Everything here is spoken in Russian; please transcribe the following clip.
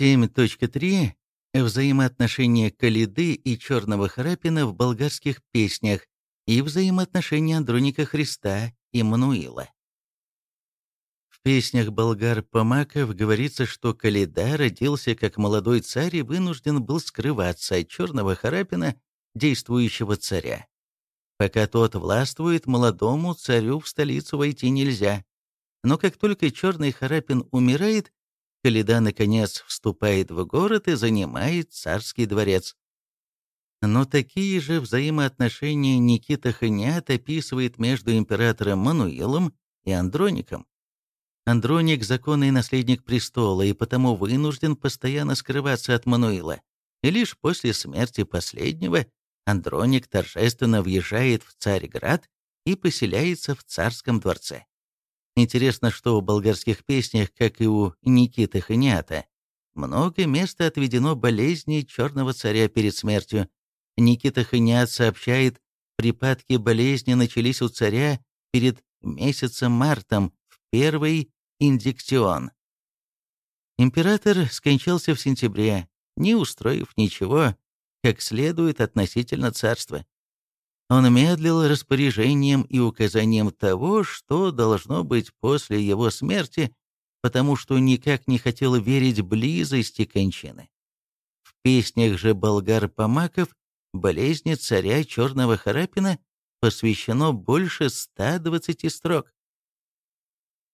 7.3. Взаимоотношения Калиды и Черного Харапина в болгарских песнях и взаимоотношения Андроника Христа и Мануила. В песнях болгар-помаков говорится, что Калида родился как молодой царь и вынужден был скрываться от Черного Харапина, действующего царя. Пока тот властвует, молодому царю в столицу войти нельзя. Но как только Черный Харапин умирает, Калида, наконец, вступает в город и занимает царский дворец. Но такие же взаимоотношения Никита Ханят описывает между императором Мануилом и Андроником. Андроник – законный наследник престола и потому вынужден постоянно скрываться от Мануила. И лишь после смерти последнего Андроник торжественно въезжает в Царьград и поселяется в царском дворце. Интересно, что в болгарских песнях, как и у Никиты Ханиата, много места отведено болезни черного царя перед смертью. Никита Ханиат сообщает, припадки болезни начались у царя перед месяцем мартом в первый индикцион. Император скончался в сентябре, не устроив ничего, как следует относительно царства. Он медлил распоряжением и указанием того, что должно быть после его смерти, потому что никак не хотел верить близости кончины. В песнях же болгар-помаков болезни царя Черного Харапина посвящено больше 120 строк.